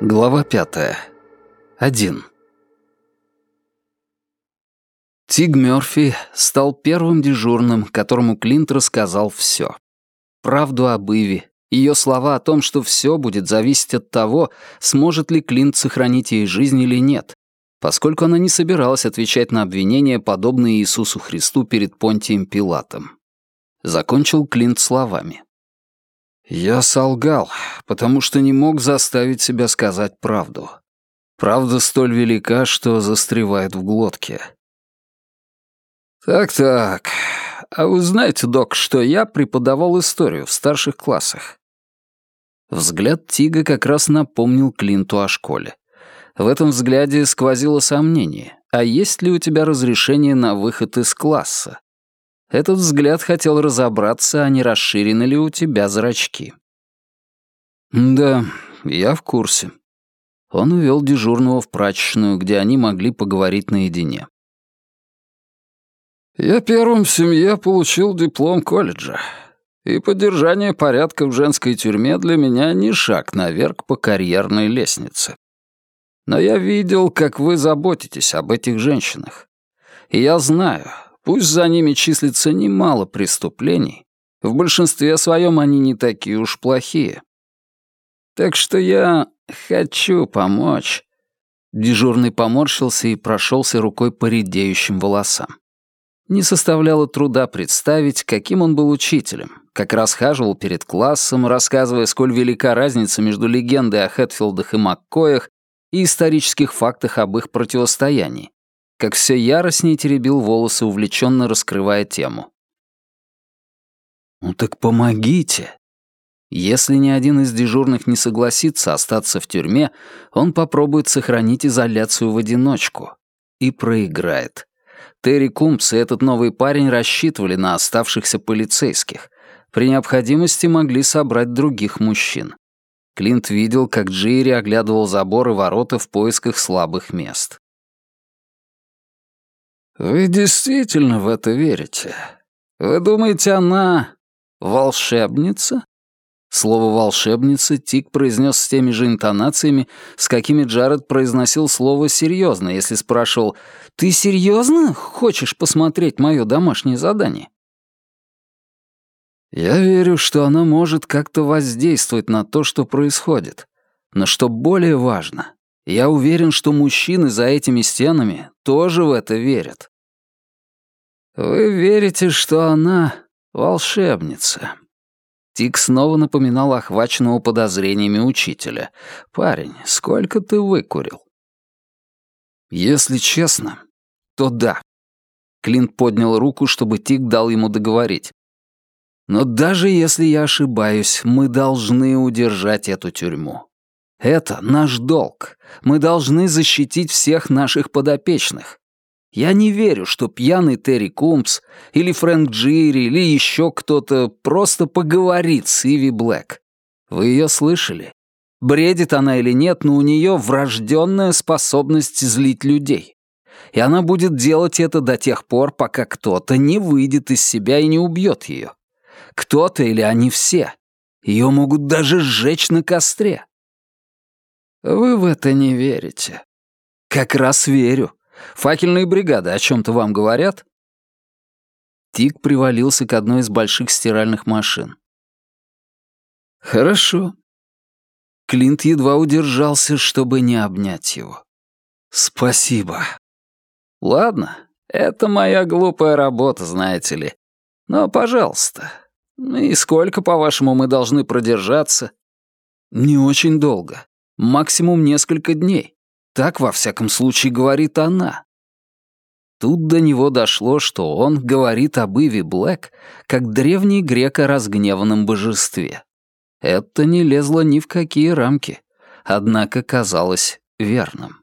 Глава пятая. Один. Тиг Мёрфи стал первым дежурным, которому Клинт рассказал все. Правду об Иве, ее слова о том, что все будет зависеть от того, сможет ли Клинт сохранить ей жизнь или нет, поскольку она не собиралась отвечать на обвинения, подобные Иисусу Христу перед Понтием Пилатом. Закончил Клинт словами. Я солгал, потому что не мог заставить себя сказать правду. Правда столь велика, что застревает в глотке. «Так-так, а вы знаете, док, что я преподавал историю в старших классах?» Взгляд Тига как раз напомнил Клинту о школе. В этом взгляде сквозило сомнение, а есть ли у тебя разрешение на выход из класса? Этот взгляд хотел разобраться, а не расширены ли у тебя зрачки. «Да, я в курсе». Он увел дежурного в прачечную, где они могли поговорить наедине. «Я первым в семье получил диплом колледжа, и поддержание порядка в женской тюрьме для меня не шаг наверх по карьерной лестнице. Но я видел, как вы заботитесь об этих женщинах. И я знаю, Пусть за ними числится немало преступлений, в большинстве своем они не такие уж плохие. Так что я хочу помочь». Дежурный поморщился и прошелся рукой по редеющим волосам. Не составляло труда представить, каким он был учителем, как расхаживал перед классом, рассказывая, сколь велика разница между легендой о Хэтфилдах и Маккоях и исторических фактах об их противостоянии, как все яростнее теребил волосы, увлеченно раскрывая тему. «Ну так помогите!» Если ни один из дежурных не согласится остаться в тюрьме, он попробует сохранить изоляцию в одиночку. И проиграет. Терри Кумпс и этот новый парень рассчитывали на оставшихся полицейских. При необходимости могли собрать других мужчин. Клинт видел, как Джири оглядывал заборы ворота в поисках слабых мест. «Вы действительно в это верите? Вы думаете, она волшебница?» Слово «волшебница» Тик произнес с теми же интонациями, с какими Джаред произносил слово «серьезно», если спрашивал «Ты серьезно хочешь посмотреть мое домашнее задание?» Я верю, что она может как-то воздействовать на то, что происходит. Но что более важно, я уверен, что мужчины за этими стенами тоже в это верят. Вы верите, что она волшебница. Тик снова напоминал охваченного подозрениями учителя. «Парень, сколько ты выкурил?» «Если честно, то да». Клинт поднял руку, чтобы Тик дал ему договорить. «Но даже если я ошибаюсь, мы должны удержать эту тюрьму. Это наш долг. Мы должны защитить всех наших подопечных. Я не верю, что пьяный Терри Кумпс или Фрэнк Джири или еще кто-то просто поговорит с Иви Блэк. Вы ее слышали? Бредит она или нет, но у нее врожденная способность злить людей. И она будет делать это до тех пор, пока кто-то не выйдет из себя и не убьет ее. Кто-то или они все. Ее могут даже сжечь на костре. Вы в это не верите. Как раз верю. Факельные бригады о чем-то вам говорят?» Тик привалился к одной из больших стиральных машин. «Хорошо». Клинт едва удержался, чтобы не обнять его. «Спасибо». «Ладно, это моя глупая работа, знаете ли. Но, пожалуйста, и сколько, по-вашему, мы должны продержаться?» «Не очень долго максимум несколько дней. Так, во всяком случае, говорит она. Тут до него дошло, что он говорит об Иви Блэк, как древний грек о разгневанном божестве. Это не лезло ни в какие рамки, однако казалось верным.